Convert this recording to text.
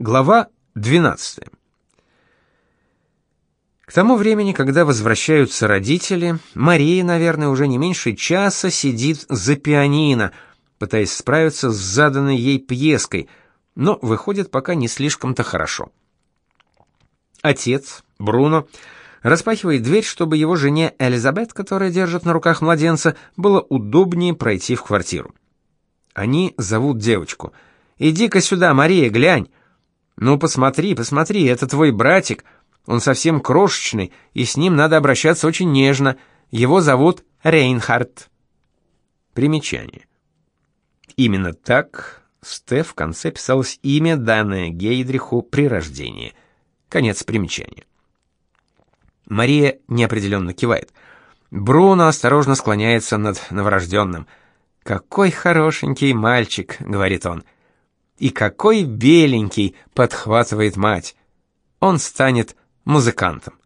Глава 12. К тому времени, когда возвращаются родители, Мария, наверное, уже не меньше часа сидит за пианино, пытаясь справиться с заданной ей пьеской, но выходит пока не слишком-то хорошо. Отец, Бруно, распахивает дверь, чтобы его жене Элизабет, которая держит на руках младенца, было удобнее пройти в квартиру. Они зовут девочку. «Иди-ка сюда, Мария, глянь!» Ну посмотри, посмотри, это твой братик. Он совсем крошечный, и с ним надо обращаться очень нежно. Его зовут Рейнхард. Примечание. Именно так Стеф в конце писалось имя, данное Гейдриху при рождении. Конец примечания. Мария неопределенно кивает. Бруно осторожно склоняется над новорожденным. «Какой хорошенький мальчик», — говорит он. — и какой беленький, подхватывает мать. Он станет музыкантом.